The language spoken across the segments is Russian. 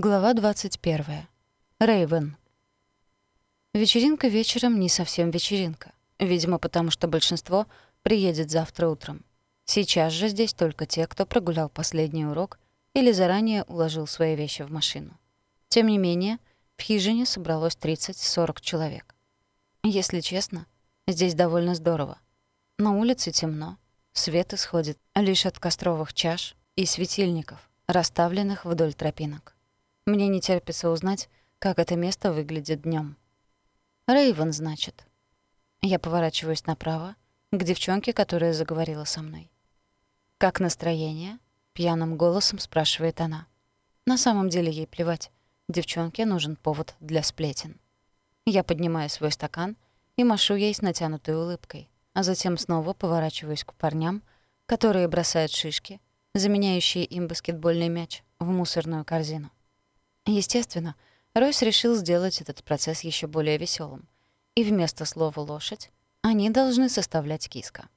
Глава 21. Рейвен. Вечеринка вечером не совсем вечеринка. Видимо, потому что большинство приедет завтра утром. Сейчас же здесь только те, кто прогулял последний урок или заранее уложил свои вещи в машину. Тем не менее, в хижине собралось 30-40 человек. Если честно, здесь довольно здорово. На улице темно, свет исходит лишь от костровых чаш и светильников, расставленных вдоль тропинок. Мне не терпится узнать, как это место выглядит днем. Рейвен, значит. Я поворачиваюсь направо, к девчонке, которая заговорила со мной. «Как настроение?» — пьяным голосом спрашивает она. На самом деле ей плевать. Девчонке нужен повод для сплетен. Я поднимаю свой стакан и машу ей с натянутой улыбкой, а затем снова поворачиваюсь к парням, которые бросают шишки, заменяющие им баскетбольный мяч, в мусорную корзину. Естественно, Ройс решил сделать этот процесс еще более веселым, и вместо слова «лошадь» они должны составлять киска.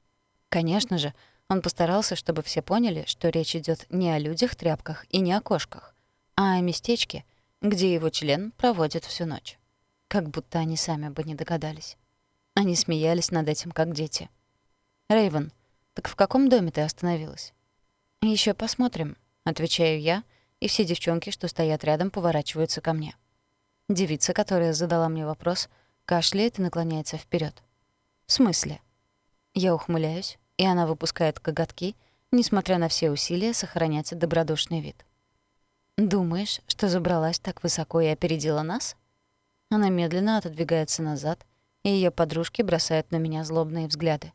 Конечно же, он постарался, чтобы все поняли, что речь идет не о людях-тряпках и не о кошках, а о местечке, где его член проводит всю ночь. Как будто они сами бы не догадались. Они смеялись над этим, как дети. Рейвен, так в каком доме ты остановилась?» Еще посмотрим», — отвечаю я, — и все девчонки, что стоят рядом, поворачиваются ко мне. Девица, которая задала мне вопрос, кашляет и наклоняется вперед. «В смысле?» Я ухмыляюсь, и она выпускает коготки, несмотря на все усилия сохранять добродушный вид. «Думаешь, что забралась так высоко и опередила нас?» Она медленно отодвигается назад, и ее подружки бросают на меня злобные взгляды.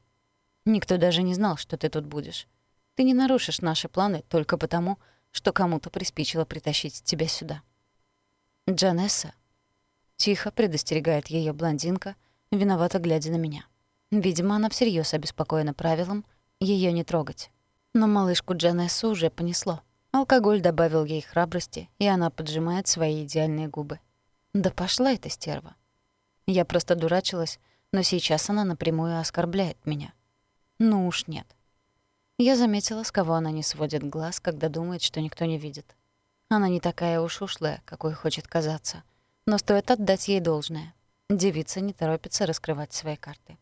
«Никто даже не знал, что ты тут будешь. Ты не нарушишь наши планы только потому, что кому-то приспичило притащить тебя сюда. Джанесса тихо предостерегает ее блондинка, виновато глядя на меня. Видимо, она всерьез обеспокоена правилом ее не трогать. Но малышку Джанессу уже понесло. Алкоголь добавил ей храбрости, и она поджимает свои идеальные губы. Да пошла эта стерва. Я просто дурачилась, но сейчас она напрямую оскорбляет меня. Ну уж нет. Я заметила, с кого она не сводит глаз, когда думает, что никто не видит. Она не такая уж ушлая, какой хочет казаться. Но стоит отдать ей должное. Девица не торопится раскрывать свои карты.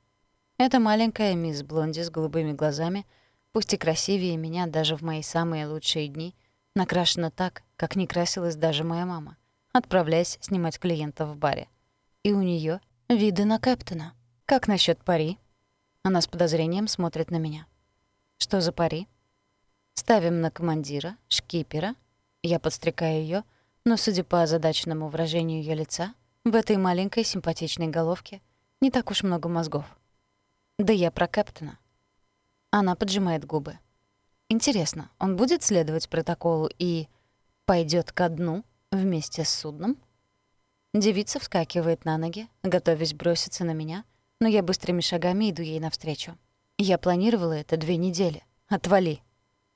Эта маленькая мисс Блонди с голубыми глазами, пусть и красивее меня даже в мои самые лучшие дни, накрашена так, как не красилась даже моя мама, отправляясь снимать клиентов в баре. И у нее виды на Кэптона. Как насчет пари? Она с подозрением смотрит на меня. Что за пари? Ставим на командира, шкипера. Я подстрекаю ее, но, судя по озадаченному выражению ее лица, в этой маленькой симпатичной головке не так уж много мозгов. Да я про капитана. Она поджимает губы. Интересно, он будет следовать протоколу и пойдет ко дну вместе с судном? Девица вскакивает на ноги, готовясь броситься на меня, но я быстрыми шагами иду ей навстречу. Я планировала это две недели. Отвали.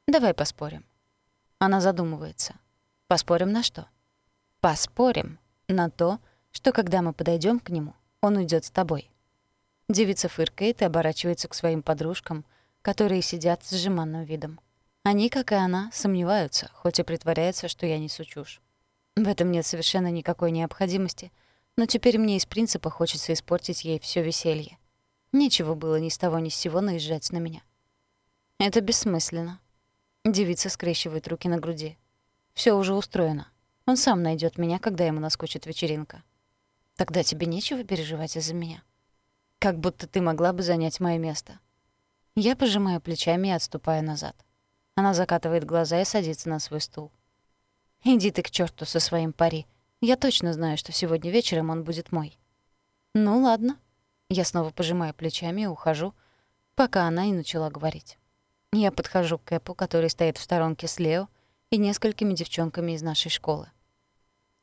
Давай поспорим. Она задумывается. Поспорим на что? Поспорим на то, что когда мы подойдем к нему, он уйдет с тобой. Девица фыркает и оборачивается к своим подружкам, которые сидят с сжиманным видом. Они, как и она, сомневаются, хоть и притворяются, что я несу чушь. В этом нет совершенно никакой необходимости, но теперь мне из принципа хочется испортить ей все веселье. Нечего было ни с того ни с сего наезжать на меня. Это бессмысленно. Девица скрещивает руки на груди. Все уже устроено. Он сам найдет меня, когда ему наскучит вечеринка. Тогда тебе нечего переживать из-за меня. Как будто ты могла бы занять мое место. Я пожимаю плечами и отступаю назад. Она закатывает глаза и садится на свой стул. «Иди ты к черту со своим пари. Я точно знаю, что сегодня вечером он будет мой». «Ну ладно», я снова пожимаю плечами и ухожу, пока она не начала говорить. Я подхожу к Кэпу, который стоит в сторонке с Лео и несколькими девчонками из нашей школы.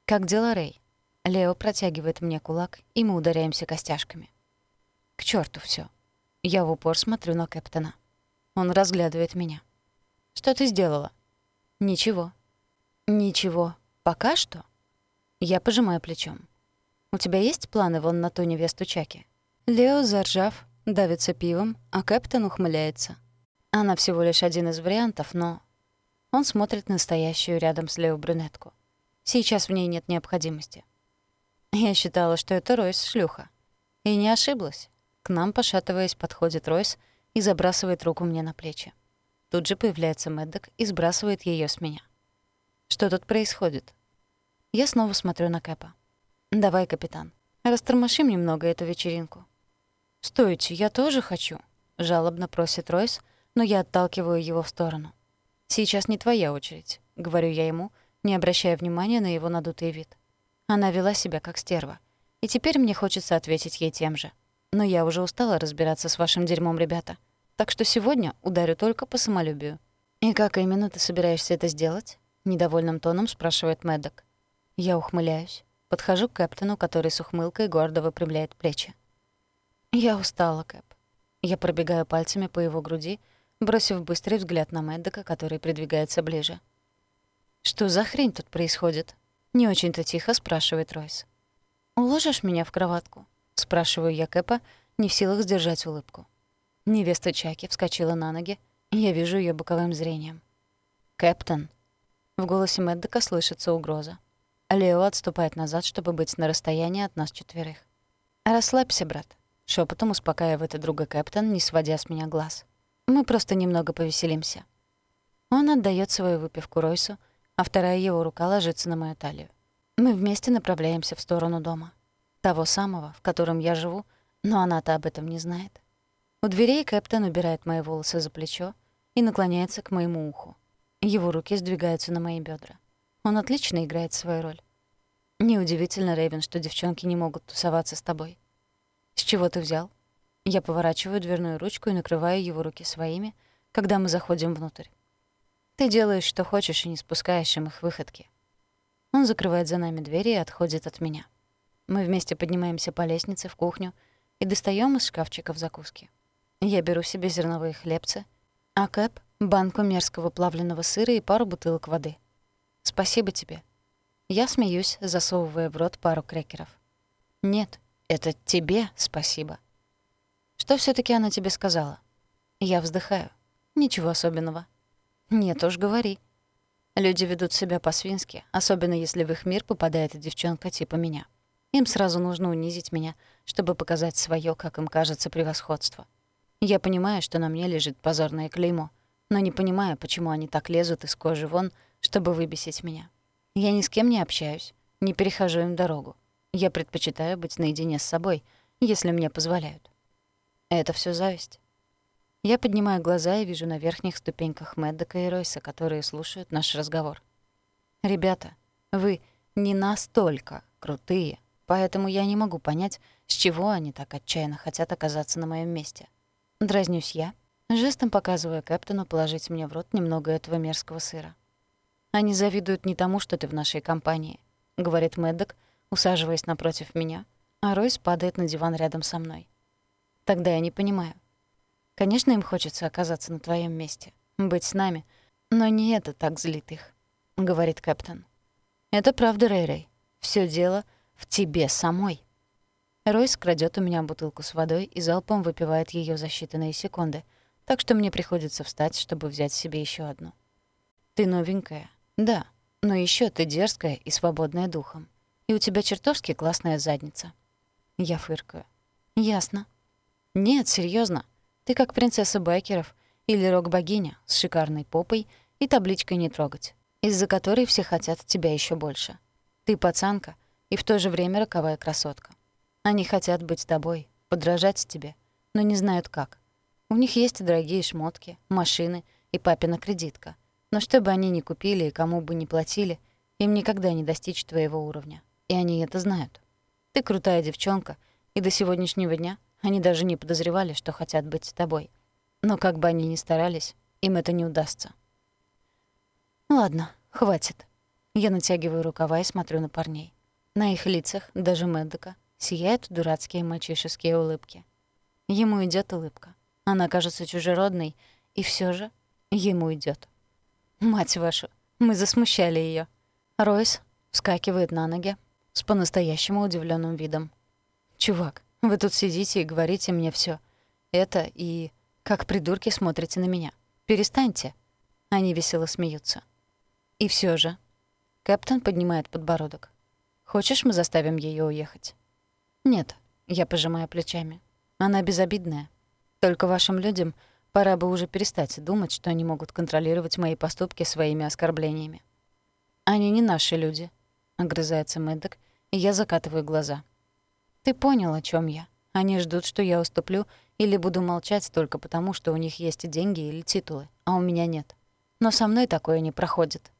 «Как дела, Рэй?» Лео протягивает мне кулак, и мы ударяемся костяшками. К черту все. Я в упор смотрю на Кэптона. Он разглядывает меня. «Что ты сделала?» «Ничего». «Ничего. Пока что?» Я пожимаю плечом. «У тебя есть планы вон на ту невесту Чаки?» Лео, заржав, давится пивом, а Кэптон ухмыляется. Она всего лишь один из вариантов, но... Он смотрит на стоящую рядом с Лео брюнетку. Сейчас в ней нет необходимости. Я считала, что это Ройс шлюха. И не ошиблась. К нам, пошатываясь, подходит Ройс и забрасывает руку мне на плечи. Тут же появляется Мэддок и сбрасывает ее с меня. Что тут происходит? Я снова смотрю на Кэпа. «Давай, капитан, растормошим немного эту вечеринку». «Стойте, я тоже хочу», — жалобно просит Ройс, но я отталкиваю его в сторону. «Сейчас не твоя очередь», — говорю я ему, не обращая внимания на его надутый вид. Она вела себя как стерва, и теперь мне хочется ответить ей тем же. Но я уже устала разбираться с вашим дерьмом, ребята. Так что сегодня ударю только по самолюбию. «И как именно ты собираешься это сделать?» — недовольным тоном спрашивает Мэддок. Я ухмыляюсь. Подхожу к Кэптону, который с ухмылкой гордо выпрямляет плечи. «Я устала, Кэп». Я пробегаю пальцами по его груди, бросив быстрый взгляд на Мэддока, который придвигается ближе. «Что за хрень тут происходит?» Не очень-то тихо спрашивает Ройс. «Уложишь меня в кроватку?» Спрашиваю я Кэпа, не в силах сдержать улыбку. Невеста Чаки вскочила на ноги, я вижу ее боковым зрением. «Кэптон!» В голосе Мэддека слышится угроза. Лео отступает назад, чтобы быть на расстоянии от нас четверых. «Расслабься, брат», — шепотом успокаивает друга Кэптон, не сводя с меня глаз. «Мы просто немного повеселимся». Он отдает свою выпивку Ройсу, а вторая его рука ложится на мою талию. Мы вместе направляемся в сторону дома. Того самого, в котором я живу, но она-то об этом не знает. У дверей Кэптон убирает мои волосы за плечо и наклоняется к моему уху. Его руки сдвигаются на мои бедра. Он отлично играет свою роль. Неудивительно, Рэйвен, что девчонки не могут тусоваться с тобой. С чего ты взял? Я поворачиваю дверную ручку и накрываю его руки своими, когда мы заходим внутрь. Ты делаешь, что хочешь, и не спускаешь им их выходки. Он закрывает за нами двери и отходит от меня. Мы вместе поднимаемся по лестнице в кухню и достаем из шкафчиков закуски. Я беру себе зерновые хлебцы, а Кэп — банку мерзкого плавленного сыра и пару бутылок воды. Спасибо тебе. Я смеюсь, засовывая в рот пару крекеров. Нет, это тебе спасибо. Что все таки она тебе сказала? Я вздыхаю. Ничего особенного. Нет уж, говори. Люди ведут себя по-свински, особенно если в их мир попадает девчонка типа меня. Им сразу нужно унизить меня, чтобы показать свое, как им кажется, превосходство. Я понимаю, что на мне лежит позорное клеймо, но не понимаю, почему они так лезут из кожи вон, чтобы выбесить меня. Я ни с кем не общаюсь, не перехожу им дорогу. Я предпочитаю быть наедине с собой, если мне позволяют. Это все зависть. Я поднимаю глаза и вижу на верхних ступеньках Мэддека и Ройса, которые слушают наш разговор. «Ребята, вы не настолько крутые, поэтому я не могу понять, с чего они так отчаянно хотят оказаться на моем месте. Дразнюсь я, жестом показывая Кэптону положить мне в рот немного этого мерзкого сыра. «Они завидуют не тому, что ты в нашей компании», — говорит Мэддок, усаживаясь напротив меня, а Ройс падает на диван рядом со мной. «Тогда я не понимаю. Конечно, им хочется оказаться на твоем месте, быть с нами, но не это так злит их», — говорит Кэптон. «Это правда, Рэй-Рэй. Всё дело в тебе самой». Ройс крадет у меня бутылку с водой и залпом выпивает ее за считанные секунды, так что мне приходится встать, чтобы взять себе еще одну. «Ты новенькая. Да, но еще ты дерзкая и свободная духом. И у тебя чертовски классная задница». Я фыркаю. «Ясно». «Нет, серьезно. Ты как принцесса Байкеров или рок-богиня с шикарной попой и табличкой «Не трогать», из-за которой все хотят тебя еще больше. Ты пацанка и в то же время роковая красотка. Они хотят быть тобой, подражать тебе, но не знают как. У них есть дорогие шмотки, машины и папина кредитка. Но что бы они ни купили и кому бы ни платили, им никогда не достичь твоего уровня. И они это знают. Ты крутая девчонка, и до сегодняшнего дня они даже не подозревали, что хотят быть с тобой. Но как бы они ни старались, им это не удастся. Ладно, хватит. Я натягиваю рукава и смотрю на парней. На их лицах, даже Мэддока, Сияют дурацкие мальчишеские улыбки. Ему идет улыбка. Она кажется чужеродной, и все же ему идет. Мать вашу, мы засмущали ее. Ройс вскакивает на ноги с по-настоящему удивленным видом. «Чувак, вы тут сидите и говорите мне все. Это и... Как придурки смотрите на меня. Перестаньте». Они весело смеются. И все же. Кэптон поднимает подбородок. «Хочешь, мы заставим ее уехать?» «Нет», — я пожимаю плечами. «Она безобидная. Только вашим людям пора бы уже перестать думать, что они могут контролировать мои поступки своими оскорблениями». «Они не наши люди», — огрызается Мэддок, я закатываю глаза. «Ты понял, о чем я. Они ждут, что я уступлю или буду молчать только потому, что у них есть деньги или титулы, а у меня нет. Но со мной такое не проходит».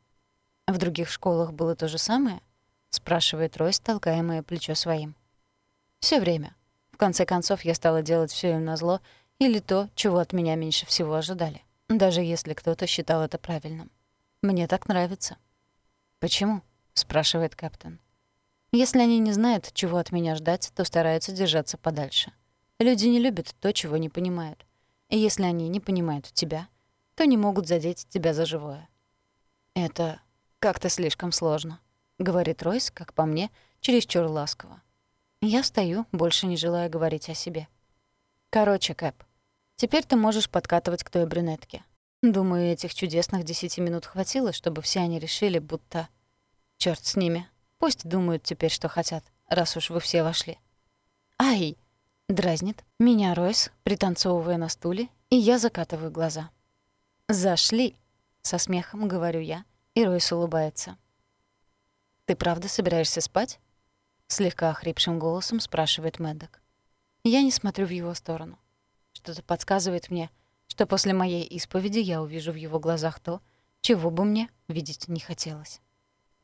«В других школах было то же самое?» — спрашивает Ройс, толкая моё плечо своим. Все время. В конце концов, я стала делать все им назло или то, чего от меня меньше всего ожидали, даже если кто-то считал это правильным. Мне так нравится. «Почему?» — спрашивает капитан. «Если они не знают, чего от меня ждать, то стараются держаться подальше. Люди не любят то, чего не понимают. И если они не понимают тебя, то не могут задеть тебя за живое. Это как-то слишком сложно, говорит Ройс, как по мне, чересчур ласково. Я стою, больше не желая говорить о себе. Короче, Кэп, теперь ты можешь подкатывать к той брюнетке. Думаю, этих чудесных десяти минут хватило, чтобы все они решили, будто... Чёрт с ними. Пусть думают теперь, что хотят, раз уж вы все вошли. «Ай!» — дразнит меня Ройс, пританцовывая на стуле, и я закатываю глаза. «Зашли!» — со смехом говорю я, и Ройс улыбается. «Ты правда собираешься спать?» Слегка охрипшим голосом спрашивает Мэддок. Я не смотрю в его сторону. Что-то подсказывает мне, что после моей исповеди я увижу в его глазах то, чего бы мне видеть не хотелось.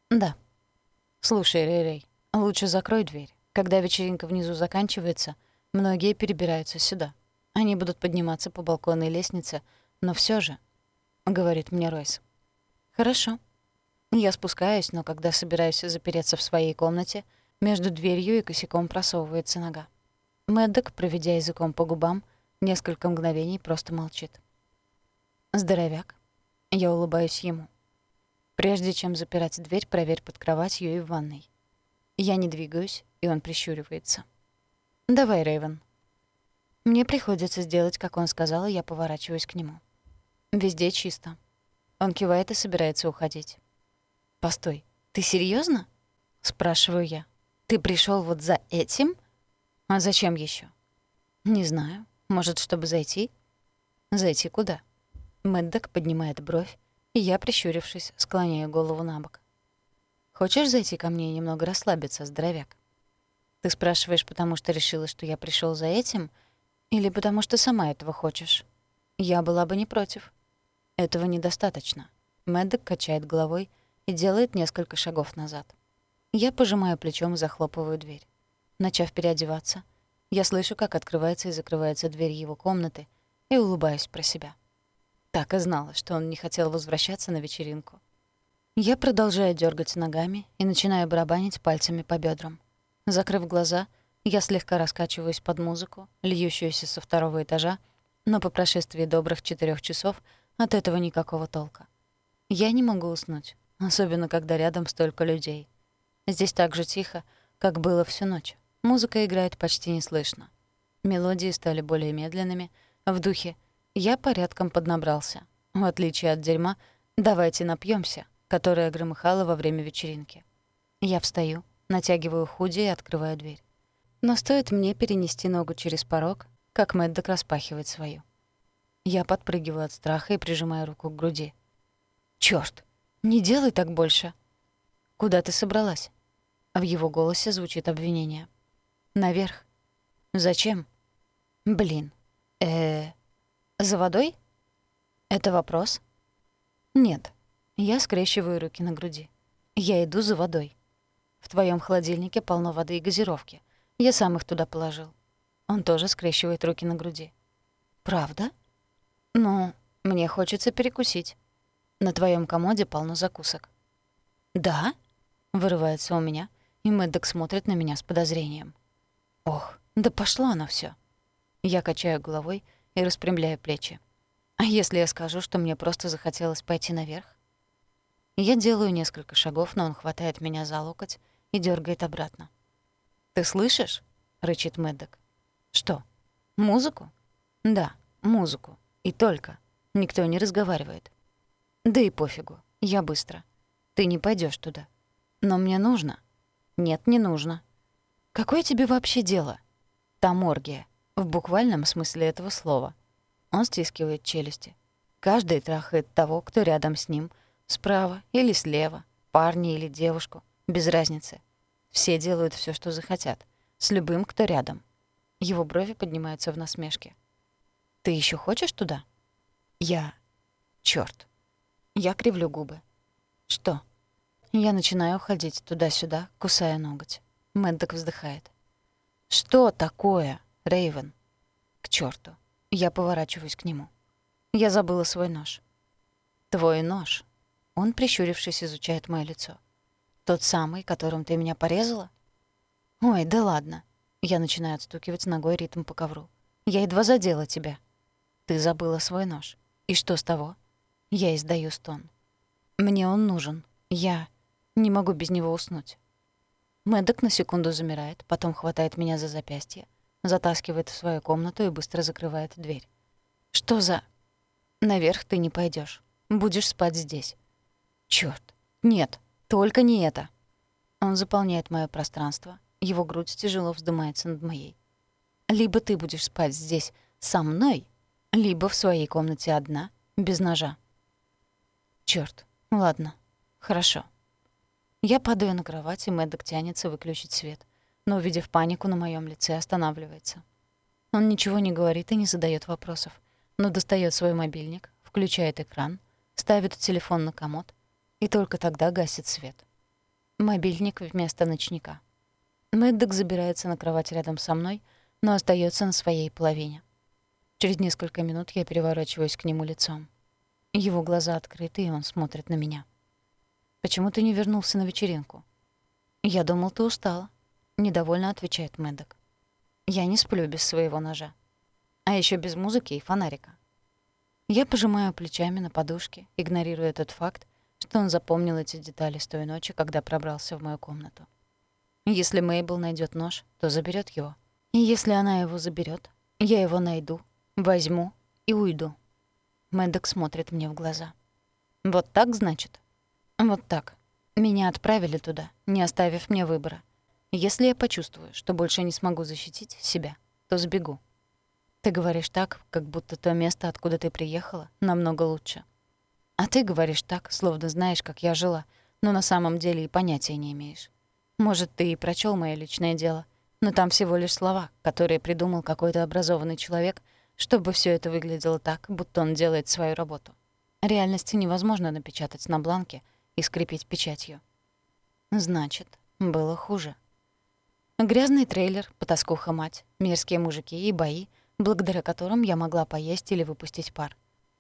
Да. Слушай, Рей-Рей, лучше закрой дверь. Когда вечеринка внизу заканчивается, многие перебираются сюда. Они будут подниматься по балконной лестнице, но все же, — говорит мне Ройс. Хорошо. Я спускаюсь, но когда собираюсь запереться в своей комнате — между дверью и косяком просовывается нога. Мэддок, проведя языком по губам, несколько мгновений просто молчит. «Здоровяк». Я улыбаюсь ему. Прежде чем запирать дверь, проверь под кроватью и в ванной. Я не двигаюсь, и он прищуривается. «Давай, Рэйвен». Мне приходится сделать, как он сказал, и я поворачиваюсь к нему. Везде чисто. Он кивает и собирается уходить. «Постой, ты серьезно? спрашиваю я. Ты пришел вот за этим? А зачем еще? Не знаю. Может, чтобы зайти? Зайти куда? Мэддок поднимает бровь, я, прищурившись, склоняю голову на бок. Хочешь зайти ко мне и немного расслабиться, здоровяк? Ты спрашиваешь, потому что решила, что я пришел за этим, или потому что сама этого хочешь? Я была бы не против. Этого недостаточно. Мэддок качает головой и делает несколько шагов назад. Я пожимаю плечом и захлопываю дверь. Начав переодеваться, я слышу, как открывается и закрывается дверь его комнаты, и улыбаюсь про себя. Так и знала, что он не хотел возвращаться на вечеринку. Я продолжаю дергать ногами и начинаю барабанить пальцами по бедрам. Закрыв глаза, я слегка раскачиваюсь под музыку, льющуюся со второго этажа, но по прошествии добрых четырех часов от этого никакого толка. Я не могу уснуть, особенно когда рядом столько людей. Здесь так же тихо, как было всю ночь. Музыка играет почти неслышно. Мелодии стали более медленными. В духе «я порядком поднабрался». В отличие от дерьма «давайте напьемся», которое громыхало во время вечеринки. Я встаю, натягиваю худи и открываю дверь. Но стоит мне перенести ногу через порог, как Мэддок распахивает свою. Я подпрыгиваю от страха и прижимаю руку к груди. «Чёрт! Не делай так больше!» «Куда ты собралась?» В его голосе звучит обвинение. «Наверх». «Зачем?» «Блин. э, -э За водой?» «Это вопрос?» «Нет». Я скрещиваю руки на груди. «Я иду за водой. В твоем холодильнике полно воды и газировки. Я сам их туда положил». Он тоже скрещивает руки на груди. «Правда?» «Ну, мне хочется перекусить. На твоем комоде полно закусок». «Да?» Вырывается у меня, и Мэддок смотрит на меня с подозрением. Ох, да пошло оно всё. Я качаю головой и распрямляю плечи. А если я скажу, что мне просто захотелось пойти наверх? Я делаю несколько шагов, но он хватает меня за локоть и дёргает обратно. «Ты слышишь?» — рычит Мэддок. «Что? Музыку?» «Да, музыку. И только. Никто не разговаривает». «Да и пофигу. Я быстро. Ты не пойдешь туда. Но мне нужно. Нет, не нужно. Какое тебе вообще дело? Там оргия. В буквальном смысле этого слова. Он стискивает челюсти. Каждый трахает того, кто рядом с ним, справа или слева, парня или девушку, без разницы. Все делают все, что захотят, с любым, кто рядом. Его брови поднимаются в насмешке. «Ты еще хочешь туда?» «Я...» Черт. Я кривлю губы. «Что?» Я начинаю ходить туда-сюда, кусая ноготь. Мэддок вздыхает. «Что такое, Рейвен?» «К черту. Я поворачиваюсь к нему. Я забыла свой нож. «Твой нож?» Он, прищурившись, изучает моё лицо. «Тот самый, которым ты меня порезала?» «Ой, да ладно». Я начинаю отстукивать ногой ритм по ковру. «Я едва задела тебя». «Ты забыла свой нож. И что с того?» Я издаю стон. «Мне он нужен. Я не могу без него уснуть». Мэддок на секунду замирает, потом хватает меня за запястье, затаскивает в свою комнату и быстро закрывает дверь. «Что за...» Наверх ты не пойдешь. Будешь спать здесь. Чёрт. Нет, только не это. Он заполняет моё пространство. Его грудь тяжело вздымается над моей. Либо ты будешь спать здесь со мной, либо в своей комнате одна, без ножа. Чёрт. Ладно. Хорошо. Я падаю на кровать, и Мэддок тянется выключить свет, но, увидев панику на моём лице, останавливается. Он ничего не говорит и не задаёт вопросов но достает свой мобильник, включает экран, ставит телефон на комод и только тогда гасит свет. Мобильник вместо ночника. Мэддок забирается на кровать рядом со мной, но остается на своей половине. Через несколько минут я переворачиваюсь к нему лицом. Его глаза открыты, и он смотрит на меня. «Почему ты не вернулся на вечеринку?» «Я думал, ты устала», — недовольно отвечает Мэддок. «Я не сплю без своего ножа. А еще без музыки и фонарика. Я пожимаю плечами на подушке, игнорируя тот факт, что он запомнил эти детали с той ночи, когда пробрался в мою комнату. Если Мейбл найдет нож, то заберет его. И если она его заберет, я его найду, возьму и уйду. Мэддок смотрит мне в глаза. «Вот так, значит?» «Вот так. Меня отправили туда, не оставив мне выбора. Если я почувствую, что больше не смогу защитить себя, то сбегу. Ты говоришь так, как будто то место, откуда ты приехала, намного лучше. А ты говоришь так, словно знаешь, как я жила, но на самом деле и понятия не имеешь. Может, ты и прочел моё личное дело, но там всего лишь слова, которые придумал какой-то образованный человек, чтобы все это выглядело так, будто он делает свою работу. Реальности невозможно напечатать на бланке и скрепить печатью. Значит, было хуже. Грязный трейлер, потаскуха-мать, мерзкие мужики и бои — благодаря которым я могла поесть или выпустить пар.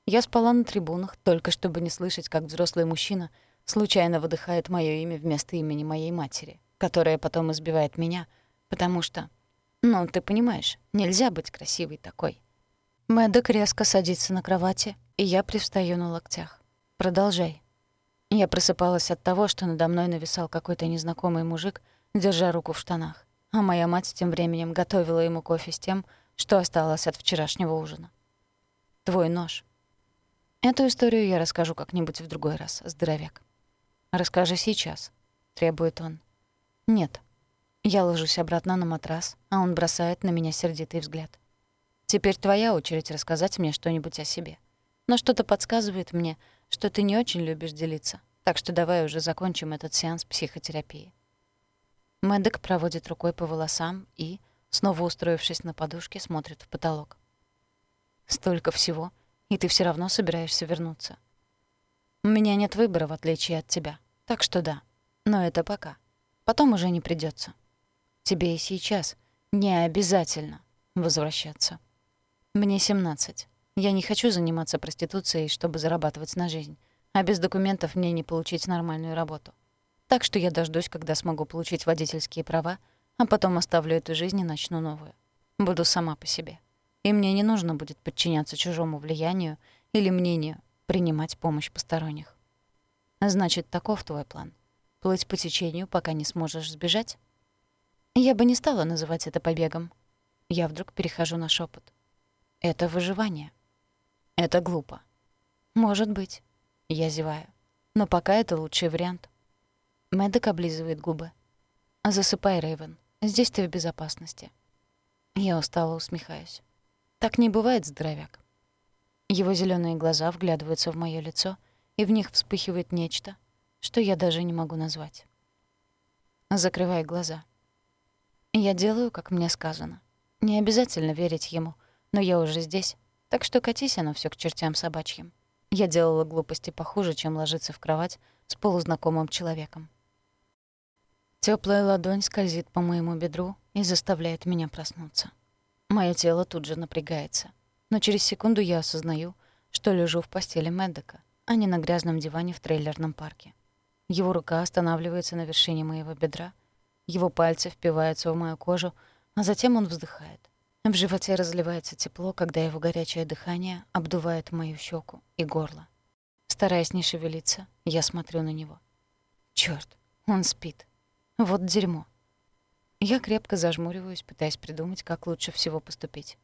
Я спала на трибунах, только чтобы не слышать, как взрослый мужчина случайно выдыхает моё имя вместо имени моей матери, которая потом избивает меня, потому что... Ну, ты понимаешь, нельзя быть красивой такой. Мэддок резко садится на кровати, и я привстаю на локтях. «Продолжай». Я просыпалась от того, что надо мной нависал какой-то незнакомый мужик, держа руку в штанах, а моя мать тем временем готовила ему кофе с тем, что осталось от вчерашнего ужина. Твой нож. Эту историю я расскажу как-нибудь в другой раз, здоровяк. Расскажи сейчас, требует он. Нет. Я ложусь обратно на матрас, а он бросает на меня сердитый взгляд. Теперь твоя очередь рассказать мне что-нибудь о себе. Но что-то подсказывает мне, что ты не очень любишь делиться. Так что давай уже закончим этот сеанс психотерапии. Мэддок проводит рукой по волосам и, снова устроившись на подушке, смотрит в потолок. «Столько всего, и ты все равно собираешься вернуться. У меня нет выбора, в отличие от тебя. Так что да. Но это пока. Потом уже не придется. Тебе и сейчас не обязательно возвращаться. Мне 17. Я не хочу заниматься проституцией, чтобы зарабатывать на жизнь. А без документов мне не получить нормальную работу. Так что я дождусь, когда смогу получить водительские права — а потом оставлю эту жизнь и начну новую. Буду сама по себе. И мне не нужно будет подчиняться чужому влиянию или мнению, принимать помощь посторонних. Значит, таков твой план. Плыть по течению, пока не сможешь сбежать? Я бы не стала называть это побегом. Я вдруг перехожу на шепот. Это выживание. Это глупо. Может быть. Я зеваю. Но пока это лучший вариант. Мэддок облизывает губы. «Засыпай, Рэйвен. Здесь ты в безопасности». Я устало усмехаюсь. Так не бывает, здоровяк. Его зеленые глаза вглядываются в моё лицо, и в них вспыхивает нечто, что я даже не могу назвать. Закрывай глаза. Я делаю, как мне сказано. Не обязательно верить ему, но я уже здесь, так что катись оно всё к чертям собачьим. Я делала глупости похуже, чем ложиться в кровать с полузнакомым человеком. Теплая ладонь скользит по моему бедру и заставляет меня проснуться. Моё тело тут же напрягается, но через секунду я осознаю, что лежу в постели Мэддека, а не на грязном диване в трейлерном парке. Его рука останавливается на вершине моего бедра, его пальцы впиваются в мою кожу, а затем он вздыхает. В животе разливается тепло, когда его горячее дыхание обдувает мою щеку и горло. Стараясь не шевелиться, я смотрю на него. Чёрт, он спит. Вот дерьмо. Я крепко зажмуриваюсь, пытаясь придумать, как лучше всего поступить.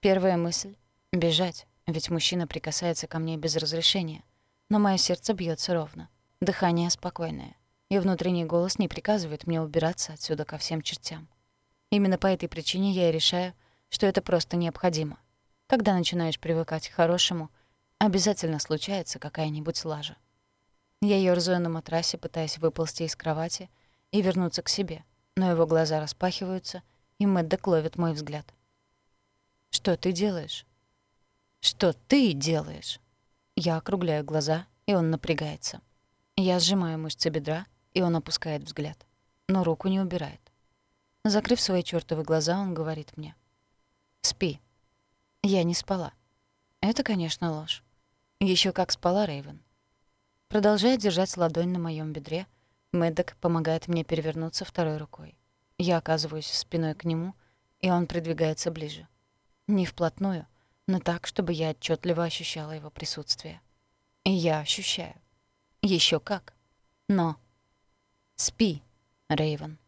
Первая мысль — бежать, ведь мужчина прикасается ко мне без разрешения. Но мое сердце бьется ровно. Дыхание спокойное. И внутренний голос не приказывает мне убираться отсюда ко всем чертям. Именно по этой причине я и решаю — что это просто необходимо. Когда начинаешь привыкать к хорошему, обязательно случается какая-нибудь лажа. Я ёрзаю на матрасе, пытаясь выползти из кровати и вернуться к себе, но его глаза распахиваются, и Мэддок ловит мой взгляд. «Что ты делаешь?» «Что ты делаешь?» Я округляю глаза, и он напрягается. Я сжимаю мышцы бедра, и он опускает взгляд, но руку не убирает. Закрыв свои чёртовы глаза, он говорит мне — Спи. Я не спала. Это, конечно, ложь. Еще как спала Рейвен. Продолжая держать ладонь на моем бедре, Мэддок помогает мне перевернуться второй рукой. Я оказываюсь спиной к нему, и он придвигается ближе. Не вплотную, но так, чтобы я отчетливо ощущала его присутствие. И я ощущаю. Еще как. Но спи, Рейвен.